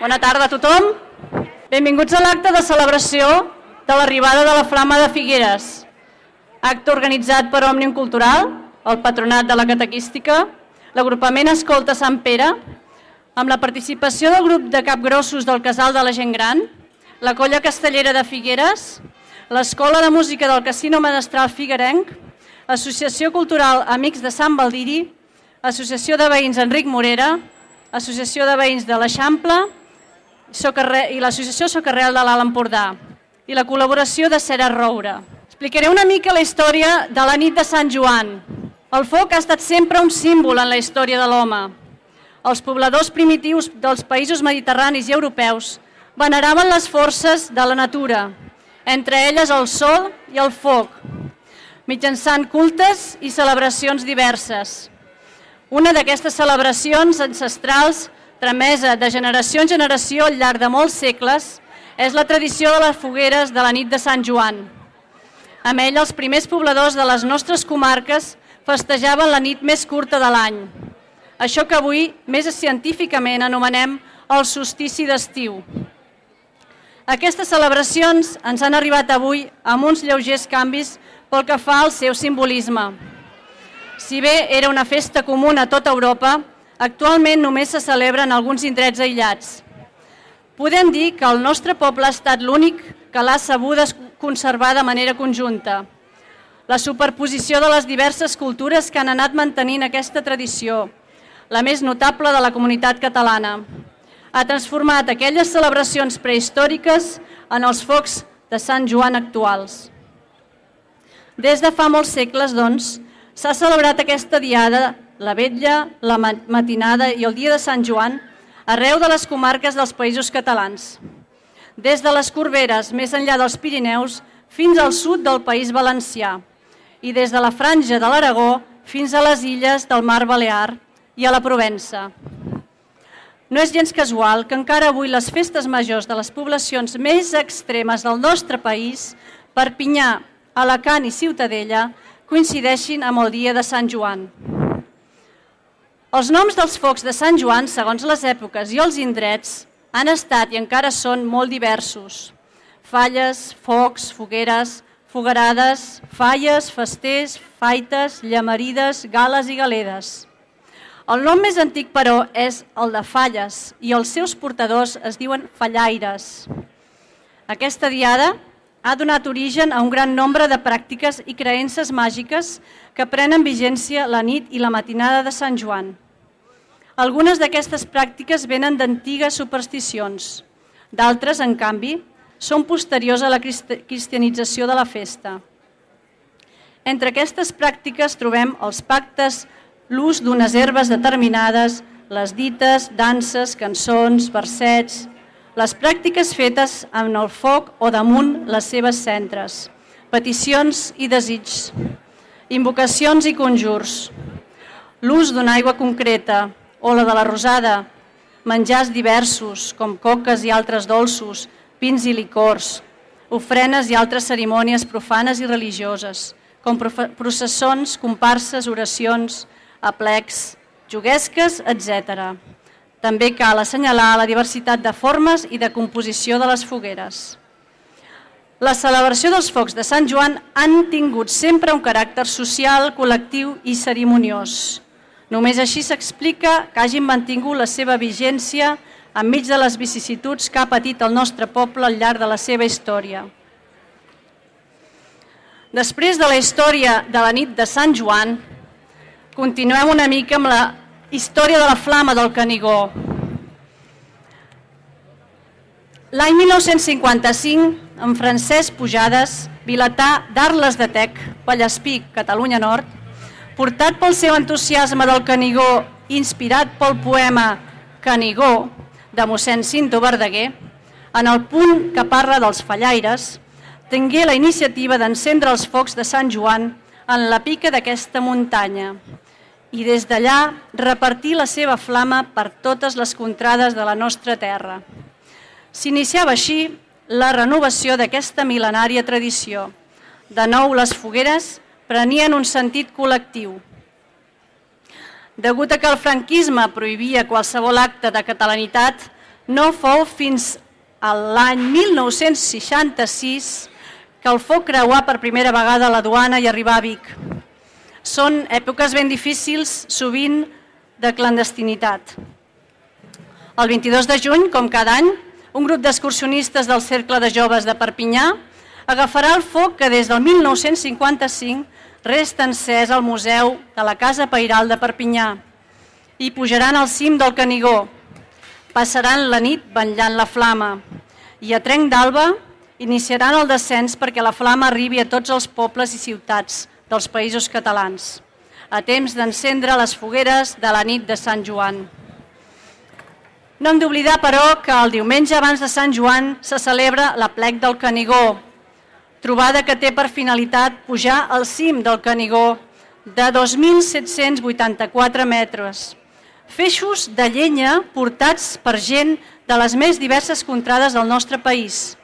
Bona tarda a tothom. Benvinguts a l'acte de celebració de l'arribada de la Flama de Figueres. Acte organitzat per Òmnium Cultural, el Patronat de la Catequística, l'agrupament Escolta Sant Pere, amb la participació del grup de capgrossos del Casal de la Gent Gran, la Colla Castellera de Figueres, l'Escola de Música del Casino Menestral Figuerenc, Associació Cultural Amics de Sant Valdiri, Associació de Veïns Enric Morera, Associació de Veïns de l'Eixample i l'Associació Socarrel de l'Alt Empordà i la col·laboració de Cera Roure. Explicaré una mica la història de la nit de Sant Joan. El foc ha estat sempre un símbol en la història de l'home. Els pobladors primitius dels països mediterranis i europeus veneraven les forces de la natura, entre elles el sol i el foc, mitjançant cultes i celebracions diverses. Una d'aquestes celebracions ancestrals, tramesa de generació en generació al llarg de molts segles, és la tradició de les fogueres de la nit de Sant Joan. Amb ell, els primers pobladors de les nostres comarques festejaven la nit més curta de l'any. Això que avui més científicament anomenem el solstici d'estiu. Aquestes celebracions ens han arribat avui amb uns lleugers canvis pel que fa al seu simbolisme. Si bé era una festa comuna a tota Europa, actualment només se celebra en alguns indrets aïllats. Podem dir que el nostre poble ha estat l'únic que l'ha sabuda conservar de manera conjunta. La superposició de les diverses cultures que han anat mantenint aquesta tradició, la més notable de la comunitat catalana, ha transformat aquelles celebracions prehistòriques en els focs de Sant Joan actuals. Des de fa molts segles, doncs, s'ha celebrat aquesta diada, la vetlla, la matinada i el dia de Sant Joan, arreu de les comarques dels països catalans. Des de les Corberes, més enllà dels Pirineus, fins al sud del País Valencià i des de la franja de l'Aragó fins a les illes del Mar Balear i a la Provença. No és gens casual que encara avui les festes majors de les poblacions més extremes del nostre país, Perpinyà, Alacant i Ciutadella, coincideixin amb el dia de Sant Joan. Els noms dels focs de Sant Joan, segons les èpoques i els indrets, han estat i encara són molt diversos. Falles, focs, fogueres, fogarades, falles, festers, faites, llamarides, gales i galedes. El nom més antic, però, és el de Falles i els seus portadors es diuen fallaires. Aquesta diada ha donat origen a un gran nombre de pràctiques i creences màgiques que prenen vigència la nit i la matinada de Sant Joan. Algunes d'aquestes pràctiques venen d'antigues supersticions. D'altres, en canvi, són posteriors a la cristianització de la festa. Entre aquestes pràctiques trobem els pactes, l'ús d'unes herbes determinades, les dites, danses, cançons, versets, les pràctiques fetes amb el foc o damunt les seves centres, peticions i desigs, invocacions i conjurs, l'ús d'una aigua concreta o la de la rosada, menjars diversos com coques i altres dolços, pins i licors, ofrenes i altres cerimònies profanes i religioses, com processons, comparses, oracions, aplecs, juguesques, etc. També cal assenyalar la diversitat de formes i de composició de les fogueres. La celebració dels focs de Sant Joan han tingut sempre un caràcter social, col·lectiu i cerimoniós. Només així s'explica que hagin mantingut la seva vigència enmig de les vicissituds que ha patit el nostre poble al llarg de la seva història. Després de la història de la nit de Sant Joan, continuem una mica amb la Història de la flama del Canigó. L'any 1955, en Francesc Pujades, vilatà d'Arles de Tec, Vallespí, Catalunya Nord, portat pel seu entusiasme del Canigó, inspirat pel poema Canigó, de mossèn Cinto Verdaguer, en el punt que parla dels fallaires, tingué la iniciativa d'encendre els focs de Sant Joan en la pica d'aquesta muntanya, i des d'allà repartir la seva flama per totes les contrades de la nostra terra. S'iniciava així la renovació d'aquesta mil·lenària tradició. De nou, les fogueres prenien un sentit col·lectiu. Degut a que el franquisme prohibia qualsevol acte de catalanitat, No fou fins a l'any 1966 que el foc creuà per primera vegada a la duana i arribar a Vic. Són èpoques ben difícils, sovint de clandestinitat. El 22 de juny, com cada any, un grup d'excursionistes del Cercle de Joves de Perpinyà agafarà el foc que des del 1955 resta encès al Museu de la Casa Pairal de Perpinyà i pujaran al cim del Canigó, passaran la nit vetllant la flama i a trenc d'alba iniciaran el descens perquè la flama arribi a tots els pobles i ciutats dels països catalans, a temps d'encendre les fogueres de la nit de Sant Joan. No hem d'oblidar, però, que el diumenge abans de Sant Joan se celebra la plec del Canigó, trobada que té per finalitat pujar al cim del Canigó de 2.784 metres, feixos de llenya portats per gent de les més diverses contrades del nostre país.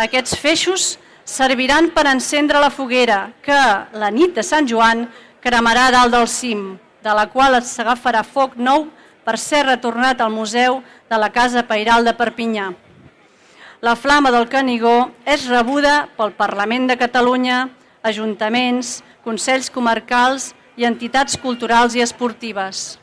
Aquests feixos serviran per encendre la foguera que, la nit de Sant Joan, cremarà dalt del cim, de la qual s'agafarà foc nou per ser retornat al Museu de la Casa Pairal de Perpinyà. La flama del Canigó és rebuda pel Parlament de Catalunya, ajuntaments, consells comarcals i entitats culturals i esportives.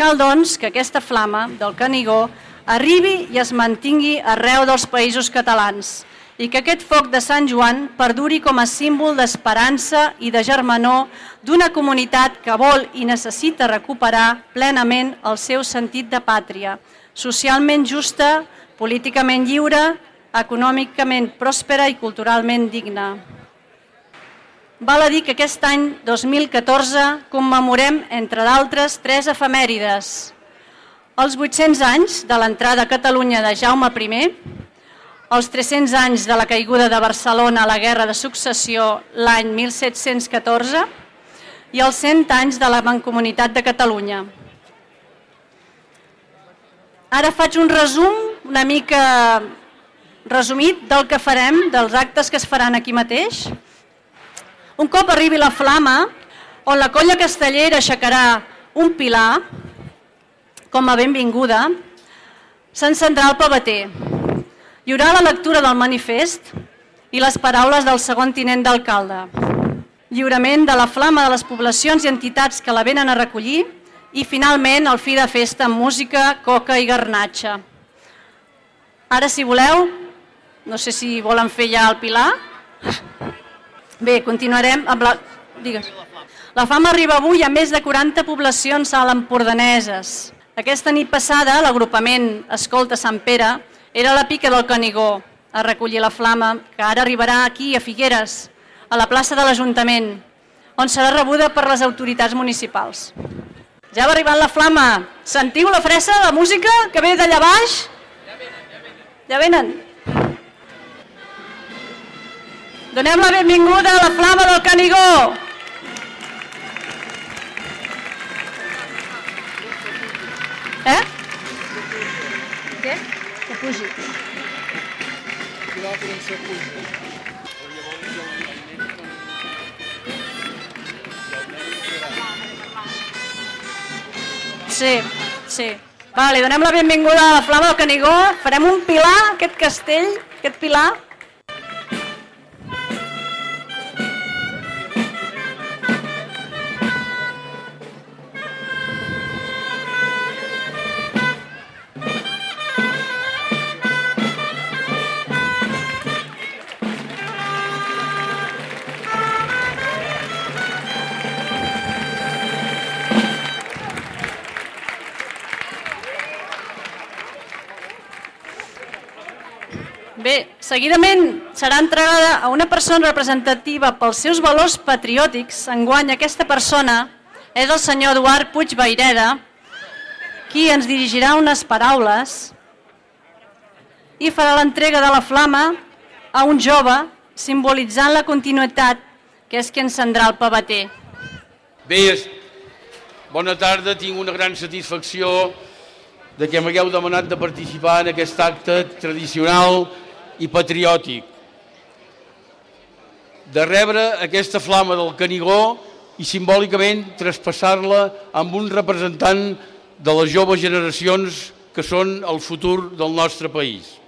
Cal, doncs, que aquesta flama del Canigó arribi i es mantingui arreu dels països catalans i que aquest foc de Sant Joan perduri com a símbol d'esperança i de germanor d'una comunitat que vol i necessita recuperar plenament el seu sentit de pàtria, socialment justa, políticament lliure, econòmicament pròspera i culturalment digna. Val a dir que aquest any 2014 commemorem, entre d'altres, tres efemèrides. Els 800 anys de l'entrada a Catalunya de Jaume I, els 300 anys de la caiguda de Barcelona a la Guerra de Successió l'any 1714 i els 100 anys de la Mancomunitat de Catalunya. Ara faig un resum una mica resumit del que farem, dels actes que es faran aquí mateix. Un cop arribi la flama, on la colla castellera aixecarà un pilar, com a benvinguda, s'encendrà el pavater. Hi haurà la lectura del manifest i les paraules del segon tinent d'alcalde. Lliurament de la flama de les poblacions i entitats que la venen a recollir i finalment el fi de festa amb música, coca i garnatxa. Ara, si voleu, no sé si volen fer ja el Pilar. Bé, continuarem amb la... Digues. La fama arriba avui a més de 40 poblacions a l'Empordaneses. Aquesta nit passada, l'agrupament Escolta Sant Pere era la pica del Canigó a recollir la flama, que ara arribarà aquí, a Figueres, a la plaça de l'Ajuntament, on serà rebuda per les autoritats municipals. Ja va arribant la flama. Sentiu la fressa, la música que ve d'allà baix? Ja venen. Donem la benvinguda a la flama del Canigó. Eh? Què? Que pugi. Sí, sí. Vale, donem la benvinguda a la flama del Canigó. Farem un pilar, aquest castell, aquest pilar, Bé, seguidament serà entregada a una persona representativa pels seus valors patriòtics. Enguany aquesta persona és el senyor Eduard Puig Baireda, qui ens dirigirà unes paraules i farà l'entrega de la flama a un jove simbolitzant la continuïtat que és qui encendrà el pavater. Bé, bona tarda, tinc una gran satisfacció de que m'hagueu demanat de participar en aquest acte tradicional i patriòtic, de rebre aquesta flama del Canigó i simbòlicament traspassar-la amb un representant de les joves generacions que són el futur del nostre país.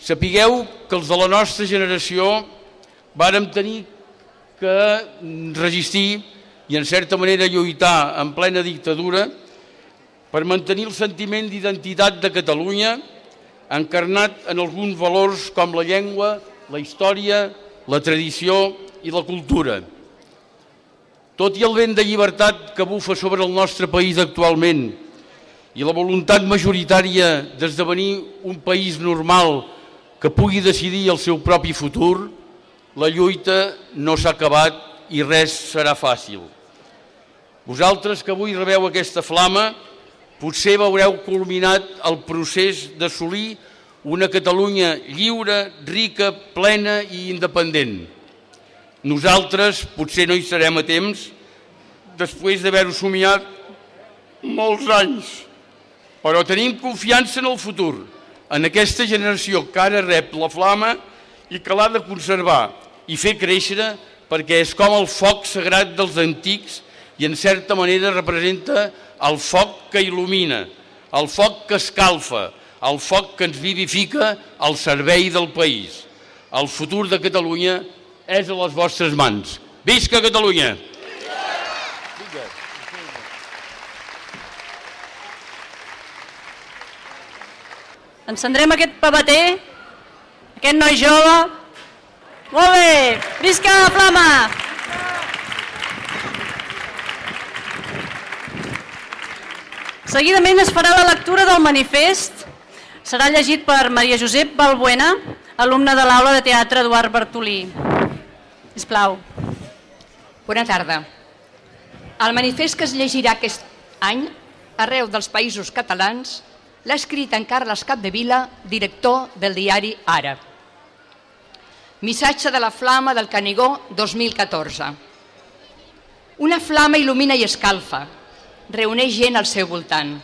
Sapigueu que els de la nostra generació vàrem tenir que resistir i en certa manera lluitar en plena dictadura per mantenir el sentiment d'identitat de Catalunya encarnat en alguns valors com la llengua, la història, la tradició i la cultura. Tot i el vent de llibertat que bufa sobre el nostre país actualment i la voluntat majoritària d'esdevenir un país normal que pugui decidir el seu propi futur, la lluita no s'ha acabat i res serà fàcil. Vosaltres que avui rebeu aquesta flama, potser veureu culminat el procés d'assolir una Catalunya lliure, rica, plena i independent. Nosaltres potser no hi serem a temps després d'haver-ho somiat molts anys, però tenim confiança en el futur, en aquesta generació que ara rep la flama i que l'ha de conservar i fer créixer perquè és com el foc sagrat dels antics i en certa manera representa el foc que il·lumina, el foc que escalfa, el foc que ens vivifica al servei del país. El futur de Catalunya és a les vostres mans. Visca Catalunya! Encendrem aquest papeter, aquest noi jove. Molt bé! Visca la flama! Seguidament es farà la lectura del manifest. Serà llegit per Maria Josep Balbuena, alumna de l'aula de teatre Eduard Bartolí. Sisplau. Bona tarda. El manifest que es llegirà aquest any arreu dels països catalans l'ha escrit en Carles Capdevila, director del diari Ara. Missatge de la flama del Canigó 2014. Una flama il·lumina i escalfa, reuneix gent al seu voltant.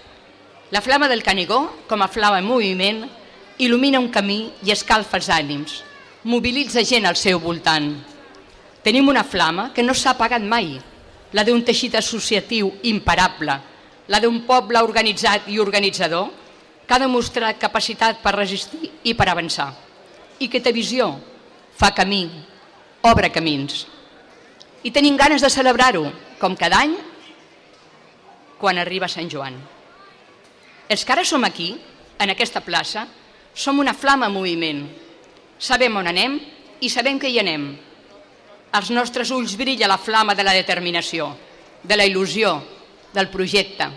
La flama del Canigó, com a flama en moviment, il·lumina un camí i escalfa els ànims, mobilitza gent al seu voltant. Tenim una flama que no s'ha apagat mai, la d'un teixit associatiu imparable, la d'un poble organitzat i organitzador, que ha demostrat capacitat per resistir i per avançar, i que té visió, fa camí, obre camins. I tenim ganes de celebrar-ho, com cada any, quan arriba Sant Joan. Els que ara som aquí, en aquesta plaça, som una flama en moviment. Sabem on anem i sabem que hi anem. Als nostres ulls brilla la flama de la determinació, de la il·lusió, del projecte.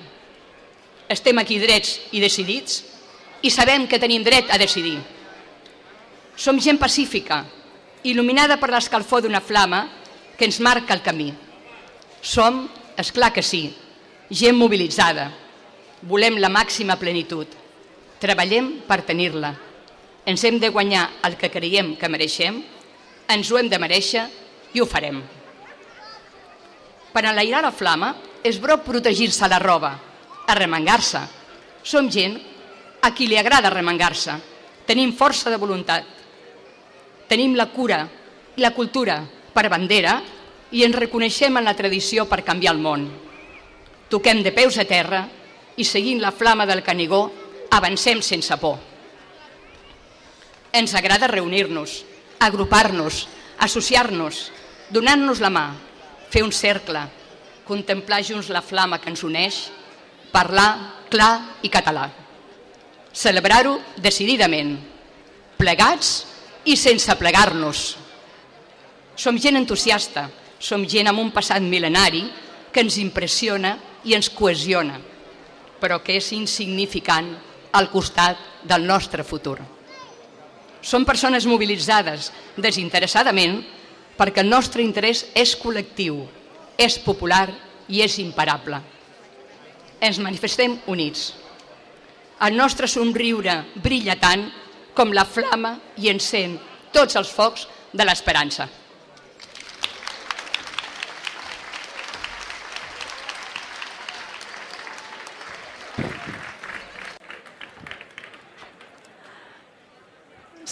Estem aquí drets i decidits i sabem que tenim dret a decidir. Som gent pacífica, il·luminada per l'escalfor d'una flama que ens marca el camí. Som, és clar que sí, gent mobilitzada. Volem la màxima plenitud. Treballem per tenir-la. Ens hem de guanyar el que creiem que mereixem, ens ho hem de mereixer i ho farem. Per enlairar la flama és bo protegir-se la roba, arremangar-se. Som gent a qui li agrada arremangar-se. Tenim força de voluntat. Tenim la cura i la cultura per bandera i ens reconeixem en la tradició per canviar el món. Toquem de peus a terra i seguint la flama del Canigó avancem sense por. Ens agrada reunir-nos, agrupar-nos, associar-nos, donar-nos la mà, fer un cercle, contemplar junts la flama que ens uneix, parlar clar i català. Celebrar-ho decididament, plegats i sense plegar-nos. Som gent entusiasta, som gent amb un passat mil·lenari que ens impressiona i ens cohesiona, però que és insignificant al costat del nostre futur. Som persones mobilitzades desinteressadament perquè el nostre interès és col·lectiu, és popular i és imparable. Ens manifestem units. El nostre somriure brilla tant com la flama i encén tots els focs de l'esperança.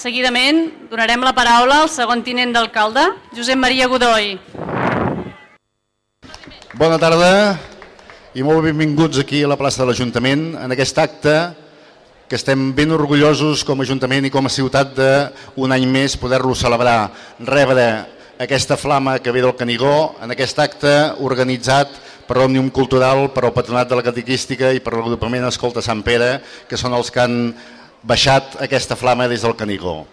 Seguidament donarem la paraula al segon tinent d'alcalde, Josep Maria Godoy. Bona tarda. i molt benvinguts aquí a la plaça de l'Ajuntament en aquest acte que estem ben orgullosos com a Ajuntament i com a ciutat d'un any més poder-lo celebrar, rebre aquesta flama que ve del Canigó en aquest acte organitzat per l'Òmnium Cultural, per al Patronat de la Catequística i per l'agrupament Escolta Sant Pere, que són els que han baixat aquesta flama des del Canigó.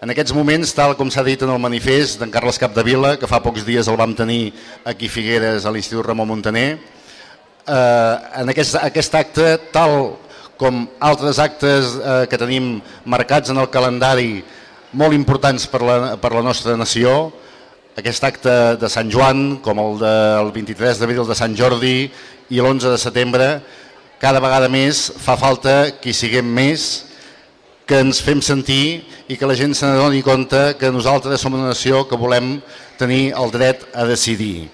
En aquests moments, tal com s'ha dit en el manifest d'en Carles Capdevila, que fa pocs dies el vam tenir aquí a Figueres, a l'Institut Ramon Montaner, eh, en aquest, aquest acte, tal com altres actes eh, que tenim marcats en el calendari molt importants per la, per la nostra nació, aquest acte de Sant Joan, com el del 23 d'abril de Sant Jordi i l'11 de setembre, cada vegada més fa falta que hi siguem més, que ens fem sentir i que la gent se n'adoni compte que nosaltres som una nació que volem tenir el dret a decidir.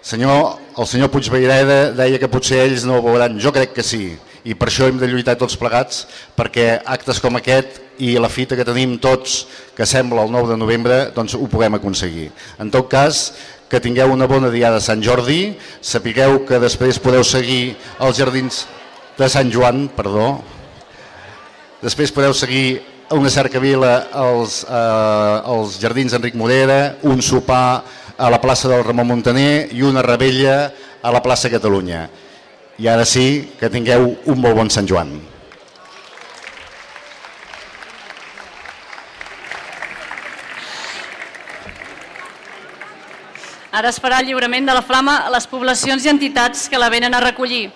Senyor, el senyor Puigveireda deia que potser ells no ho veuran, jo crec que sí, i per això hem de lluitar tots plegats perquè actes com aquest i la fita que tenim tots, que sembla el 9 de novembre, doncs ho puguem aconseguir. En tot cas, que tingueu una bona diada de Sant Jordi, sapigueu que després podeu seguir els jardins de Sant Joan, perdó, Després podeu seguir una cercavila als, eh, als Jardins Enric Morera, un sopar a la plaça del Ramon Montaner i una rebella a la plaça Catalunya. I ara sí, que tingueu un molt bon Sant Joan. Ara es farà el lliurament de la flama a les poblacions i entitats que la venen a recollir.